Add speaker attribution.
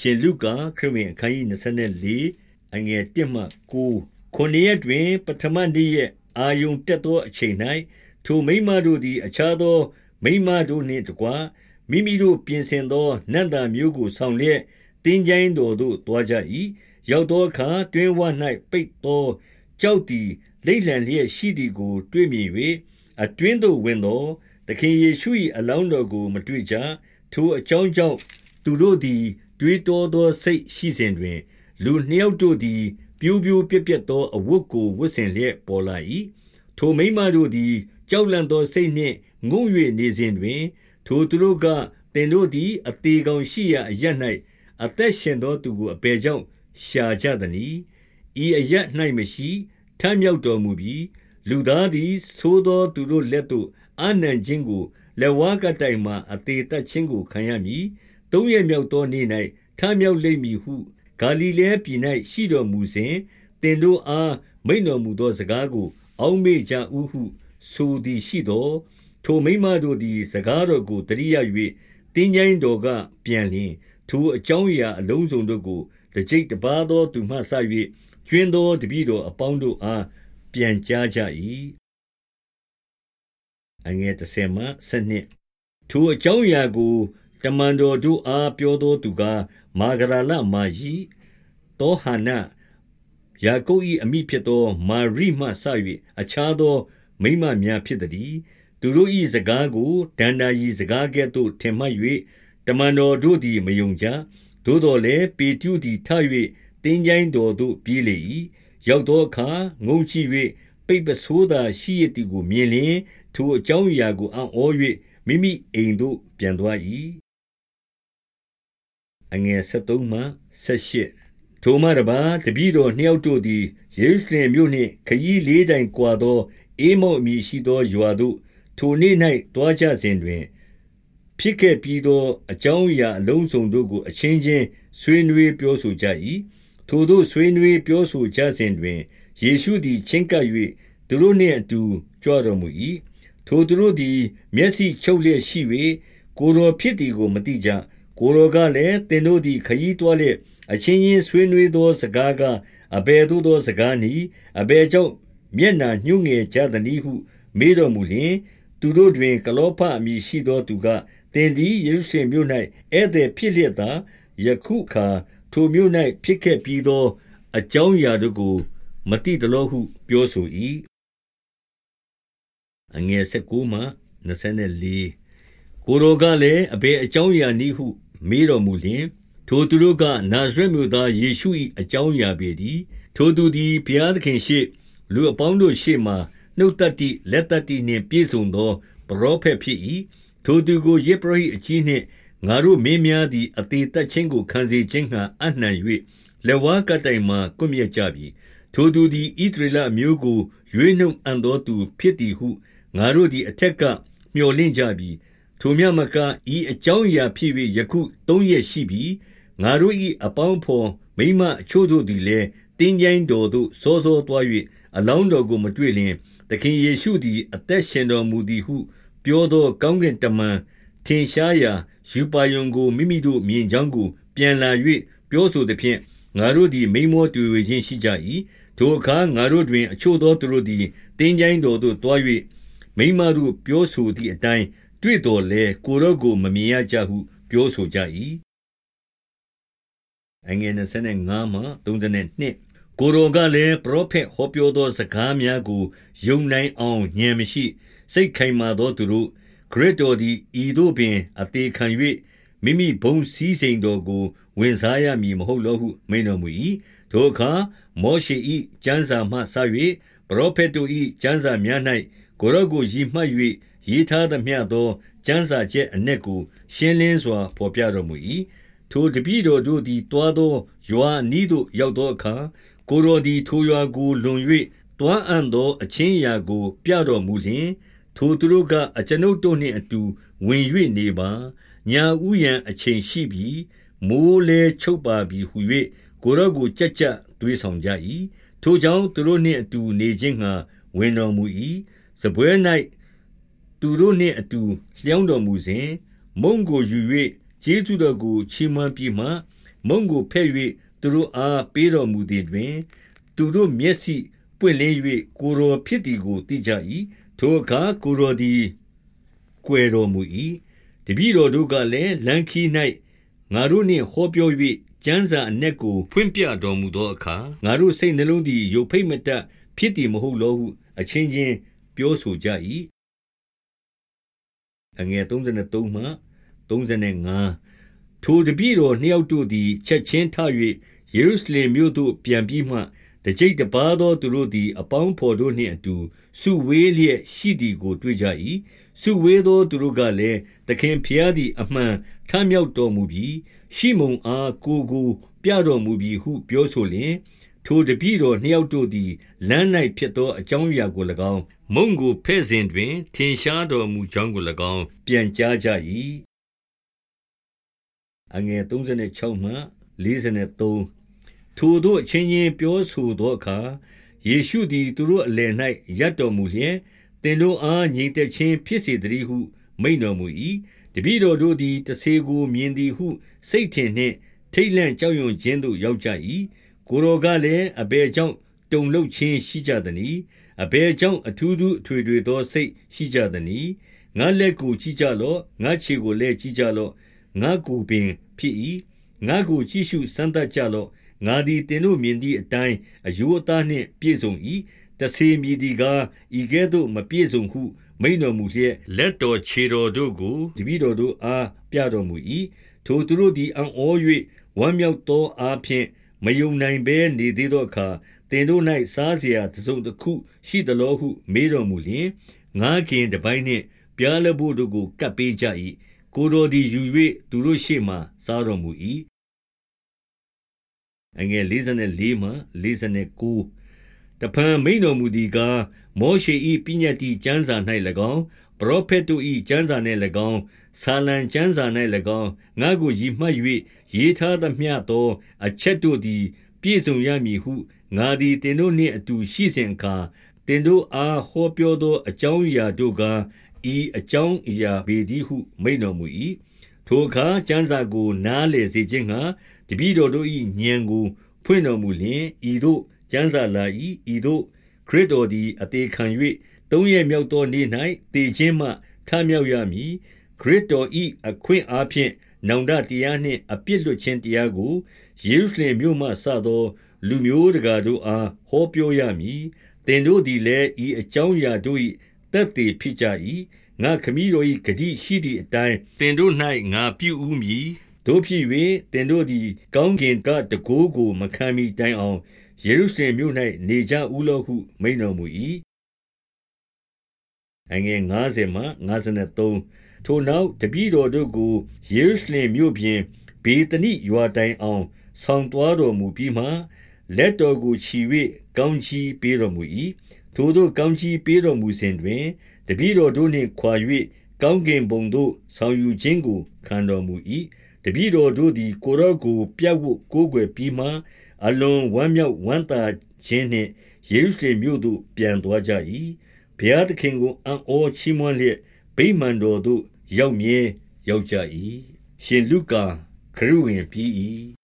Speaker 1: ရှင်လုကာခရစ်ဝင်အခန်းကြီး24အငယ်1မှ9ခုနှစ်ရက်တွင် ပထမနေ့ရက်အာယုန်တက်သောအချိန်၌ထိုမိမတို့သည် အခြားသော မိမတို့နှင့်တကွမိမိတို့ပြင်ဆင်သောနတ်သားမျိုးကိုဆောင်လျက်တင်းကြိုင်းတော်သို့တွားကြ၏ရောက်သောအခါတွင်ဝ၌ပိတ်သောကြောက်သည်လိမ့်လန်လျက်ရှိသည်ကို တွေ့မြင်၍အတွင်းသို့ဝင်သောသခင်ယေရှု၏အလောင်းတော်ကို မတွေ့ကြထိုအကြောင်းကြောင့်သူတို့သည် တွေးတောသောစိတ်ရှိစဉ်တွင် လူနှစ်ယောက်တို့သည် ပြိုးပြိုးပြက်ပြက်သောအဝတ်ကိုဝတ်ဆင်လျက်ပေါ်လာ၏ထိုမိမတို့သည် ကြောက်လန့်သောစိတ်နှင့်ငုံ၍နေစဉ်တွင် ထိုသူတို့ကသင်တို့သည် အသေးကောင်ရှိရာအရ၌အသက်ရှင်သောသူကိုအပေကြောင့်ရှာကြသည်။ဤအရ၌မရှိထမ်းမြောက်တော်မူပြီးလူသားသည်သိုးသောသူတို့လက်သို့အာနန်ခြင်းကိုလက်ဝါးကတိုင်မှအသေးသက်ခြင်းကိုခံရမည်။ သုံးရမြောက်သောနေ့၌ထမ်းမြောက်လိမ့်မည်ဟု ဂါလိလဲပြည်၌ရှိတော်မူစဉ်တင်တို့အား မိန်တော်မူသောစကားကို အောက်မေ့ကြဥဟုဆိုသည်ရှိသောထိုမိမတို့သည် စကားတော်ကိုတရိယ၍တင်းကြိုင်းတော်ကပြန်လျင် ထိုအကြောင်းအရာအလုံးစုံတို့ကို တကြိတ်တပါသောသူမှဆ၍ကျွင်းသောတပည့်တော်အပေါင်းတို့အား ပြန်ကြားကြ၏အငယ်30မှ12ထိုအကြောင်းအရာကို တမန်တော်တို့အားပြောသောသူကမာဂရလမာယီတောဟနယာကုပ်၏အမိဖြစ်သော မာရိမှဆ၍အခြားသော မိမများဖြစ်သည်သူတို့၏စကားကိုဒန္တာရီစကားကဲ့သို့ထင်မှတ်၍တမန်တော်တို့သည်မယုံကြသို့တော်လည်းပေတရုသည်ထ၍တင်းကြိုင်းတော်သို့ပြေးလေ၏ရောက်သောအခါငုံကြည့်၍ပိတ်ပဆိုးသာရှိရသည်ကိုမြင်လျင်ထိုအကြောင်းအရာကိုအံ့ဩ၍မိမိအိမ်သို့ပြန်သွား၏ အငယ်73မှ78ထိုမှတပါတပည့်တော်နှစ်ယောက်တို့သည်ယေရုရှလင်မြို့နှင့်ခရီးလေးတိုင်ကွာသောအေမောအမည်ရှိသောရွာသို့ထိုနေ့၌တွားကြစဉ်တွင် ဖြစ်ခဲ့ပြီးသောအကြောင်းအရာအလုံးစုံတို့ကိုအချင်းချင်းဆွေးနွေးပြောဆိုကြ၏ထိုတို့ဆွေးနွေးပြောဆိုကြစဉ်တွင်ယေရှုသည်ချင်းကပ်၍သူတို့နှင့်အတူကြွတော်မူ၏ထိုသူတို့သည်မျက်စိချုပ်လျက်ရှိ၍ကိုယ်တော်ဖြစ်သည်ကိုမသိကြ ကိုယ်တော်ကလည်းသင်တို့သည်ခရီးတွားလျက်အချင်းချင်းဆွေးနွေးသောစကားကအဘယ်သို့သောစကားနည်းအဘယ်ကြောင့်မျက်နာညှိုးငယ်ကြသနည်းဟုမေးတော်မူလျင်သူတို့တွင်ကလောဖအမည်ရှိသောသူကသင်သည်ယေရုရှလင်မြို့၌ဧည့်သည်ဖြစ်လျက်သာယခုအခါထိုမြို့၌ဖြစ်ခဲ့ပြီးသော အကြောင်းအရာတို့ကိုမသိသလောဟုပြောဆို၏အငယ်19မှ24ကိုရောကလည်းအဘယ်အကြောင်းအရာနည်းဟု မေးတော်မူလျင် ထိုသူတို့က နာဇရက်မြို့သား ယေရှု၏အကြောင်းအရာပေသည်ထိုသူသည် ဘုရားသခင်ရှေ့ လူအပေါင်းတို့ရှေ့မှနှုတ်တတိ လက်တတိနှင့် ပြည့်စုံသော ပရောဖက်ဖြစ်၏ထိုသူကိုယေဘရဟိအကြီးနှင့် ငါတို့မင်းများသည် အသေးသက်ခြင်းကို ခံစေခြင်းငှာအနှံ၍လက်ဝါးကတိုင်မှကွမြက်ကြပြီ ထိုသူသည် ဣသရေလအမျိုးကို ရွေးနှုတ်အံ့သောသူဖြစ်သည်ဟု ငါတို့သည် အထက်ကမျှော်လင့်ကြပြီ ထိုမြမကဤအကြောင်းအရာဖြစ်၍ယခုသုံးရက်ရှိပြီငါတို့၏အပေါင်းဖော်မိမအချို့တို့သည်လည်းတင်းကြိုင်းတော်သို့စောစောသွား၍အလောင်းတော်ကိုမတွေ့လျင်သခင်ယေရှုသည်အသက်ရှင်တော်မူသည်ဟု ပြောသောကောင်းကင်တမန်ထင်ရှားရာယူပါယုံကိုမိမိတို့မြင်ကြောင်းကို ပြန်လာ၍ပြောဆိုသဖြင့်ငါတို့သည်မိမောတွေ့ဝေခြင်းရှိကြ၏ထိုအခါငါတို့တွင် အချို့သောသူတို့သည်တင်းကြိုင်းတော်သို့တွား၍မိမတို့ပြောဆိုသည့်အတိုင်း တွေ့တော်လဲကိုရော့ကိုမမြင်ရကြဟု ပြောဆိုကြ၏အငယ်25မှ32ကိုရောကလည်းပရောဖက်ဟောပြောသောစကားများကိုယုံနိုင်အောင်ဉာဏ်မရှိ စိတ်ခိုင်မာသောသူတို့ခရစ်တော်သည်ဤသို့ပင်အသေးခံ၍မိမိဘုံစည်းစိမ်တော်ကို ဝင်စားရမည်မဟုတ်လောဟုမိန်တော်မူ၏ထိုအခါမောရှေ၏ကျမ်းစာမှဆ၍ပရောဖက်တို့၏ကျမ်းစာများ၌ ကိုရော့ကိုရည်မှတ်၍ရေးထားသမျှသောကျမ်းစာချက်အ내ကိုရှင်းလင်းစွာဖော်ပြတော်မူ၏ထိုတပည့်တော်တို့သည်တွားသောရွာနီးသို့ရောက်သောအခါကိုရော်သည်ထိုရွာကိုလွန်၍တွားအံ့သောအချင်းအရာကို ပြတော်မူလျှင်ထိုသူတို့ကအကျွန်ုပ်တို့နှင့်အတူဝင်၍နေပါညာဥယံအချိန်ရှိပြီမိုးလဲချုပ်ပါပြီဟု၍ကိုရော့ကိုကြက်ကြက်တွေးဆောင်ကြ၏ထိုကြောင့်သူတို့နှင့်အတူနေခြင်းငှာဝင်တော်မူ၏ စပွဲ၌သူတို့နှင့်အတူလျောင်းတော်မူစဉ်မုံကိုယူ၍ကျေးဇူးတော်ကိုချီးမွမ်းပြီးမှမုံကိုဖဲ့၍သူတို့အားပေးတော်မူသည်တွင် သူတို့မျက်စိပွင့်လင်း၍ကိုယ်တော်ဖြစ်သည်ကိုသိကြ၏ထိုအခါကိုယ်တော်သည်ကွယ်တော်မူ၏တပည့်တော်တို့ကလည်းလမ်းခီး၌ငါတို့နှင့်ဟောပြော၍ကျမ်းစာအ내ကိုဖွင့်ပြတော်မူသောအခါငါတို့စိတ်နှလုံးသည်ယုတ်ဖိတ်မတတ်ဖြစ်သည်မဟုတ်လောဟုအချင်းချင်း ပြောဆိုကြ၏အငယ်33မှ35ထိုတပည့်တော်နှစ်ယောက်တို့သည်ချက်ချင်းထ၍ယေရုရှလင်မြို့သို့ပြန်ပြီးမှတကြိတ်တပါသောသူတို့သည် အပေါင်းဖော်တို့နှင့်အတူစုဝေးလျက်ရှိသည်ကို တွေ့ကြ၏စုဝေးသောသူတို့ကလည်းသခင်ဖျားသည်အမှန်ထမြောက်တော်မူပြီးရှိမုန်အားကိုကိုပြတော်မူပြီးဟုပြောဆိုလျင်ထိုတပည့်တော်နှစ်ယောက်တို့သည်လမ်း၌ဖြစ်သောအကြောင်းအရာကို၎င်း မုံကိုဖဲ့စဉ်တွင် ထင်ရှားတော်မူကြောင်းကို၎င်း ပြန်ကြားကြ၏အငယ်36မှ43ထိုတို့အချင်းချင်းပြောဆိုသောအခါယေရှုသည်သူတို့အလယ်၌ရပ်တော်မူလျက်သင်တို့အားညီသက်ခြင်းဖြစ်စေတည်းဟု မိန်တော်မူ၏တပည့်တော်တို့သည်တဆေကိုမြင်သည်ဟု စိတ်ထင်နှင့် ထိတ်လန့်ကြောက်ရွံ့ခြင်းသို့ရောက်ကြ၏ကိုရောကလည်းအဘယ်ကြောင့်တုန်လှုပ်ခြင်းရှိကြသနည်း အဘယ်ကြောင့်အထူးထူးအထွေထွေသော စိတ်ရှိကြသနည်းငါလက်ကိုကြည့်ကြလော့ငါခြေကိုလည်းကြည့်ကြလော့ငါကိုပင်ဖြစ်၏ငါကိုကြည့်ရှုစမ်းသပ်ကြလော့ငါသည်တင်တို့မြင်သည့်အတိုင်းအယိုးအသားနှင့်ပြည့်စုံ၏တဆေမြည်ဒီကားဤကဲ့သို့မပြည့်စုံဟု မိန်တော်မူလျက်လက်တော်ခြေတော်တို့ကိုတပည့်တော်တို့အားပြတော်မူ၏ထိုသူတို့သည်အံ့ဩ၍ဝမ်းမြောက်သောအားဖြင့်မယုံနိုင်ဘဲနေသေးသောအခါ သင်တို့၌စားเสียတစုံတစ်ခုရှိသလောဟု မေးတော်မူလျင်ငါခင်တပိုင်းနှင့်ပြားလဘို့တို့ကိုကပ်ပေးကြ၏ကိုတော်သည်ယူ၍သူတို့ရှေ့မှစားတော်မူ၏အငယ်54မှ59တဖန်မိန်တော်မူသည်ကားမောရှေ၏ပညတ်တိကျမ်းစာ၌၎င်းပရောဖက်တို့၏ကျမ်းစာ၌၎င်းဆာလံကျမ်းစာ၌၎င်းငါကိုရည်မှတ်၍ရေးထားသမျှသော အချက်တို့သည် ပြည့်စုံရမည်ဟု ငါသည်တင်တို့နှင့်အတူရှိစဉ်အခါတင်တို့အားဟောပြောသော အကြောင်းအရာတို့ကားဤအကြောင်းအရာပေသည်ဟု မိန်တော်မူ၏ထိုအခါကျမ်းစာကို နားလေစေခြင်းငှာတပည့်တော်တို့၏ဉာဏ်ကို ဖွင့်တော်မူလျင်ဤသို့ကျမ်းစာလာ၏ဤသို့ခရစ်တော်သည်အသေးခံ၍သုံးရမြောက်သောနေ့၌တည်ခြင်းမှထမြောက်ရမည်ခရစ်တော်၏အခွင့်အားဖြင့်နောင်တတရားနှင့်အပြစ်လွတ်ခြင်းတရားကိုယေရုရှလင်မြို့မှစသော လူမျိုးတကာတို့အားဟောပြောရမည်သင်တို့သည်လည်းဤအကြောင်းအရာတို့၏သက်သေဖြစ်ကြ၏ငါခမည်းတော်၏ဂတိရှိသည့်အတိုင်းသင်တို့၌ငါပြုဦးမည်တို့ဖြစ်၍သင်တို့သည် ကောင်းကင်ကတကိုးကိုမခံမီတိုင်အောင်ယေရုရှလင်မြို့၌နေကြဦးလောဟုမိန်တော်မူ၏အငယ်90မှ93ထိုနောက်တပည့်တော်တို့ကိုယေရုရှလင်မြို့ပြင်ဘေသနိရွာတိုင်အောင် ဆောင်သွားတော်မူပြီးမှ လက်တော်ကိုချီ၍ကောင်းချီးပေးတော်မူ၏ထိုတို့ကောင်းချီးပေးတော်မူစဉ်တွင်တပည့်တော်တို့နှင့်ခွာ၍ကောင်းကင်ဘုံသို့ဆောင်ယူခြင်းကိုခံတော်မူ၏တပည့်တော်တို့သည်ကိုရော့ကိုပြတ်ဝတ်ကိုးကွယ်ပြီးမှအလွန်ဝမ်းမြောက်ဝမ်းသာခြင်းနှင့်ယေရုရှလင်မြို့သို့ပြန်သွားကြ၏ဘုရားသခင်ကိုအံ့ဩချီးမွမ်းလျက်ဗိမာန်တော်သို့ရောက်မြဲရောက်ကြ၏ရှင်လုကာခရစ်ဝင်ပြီး၏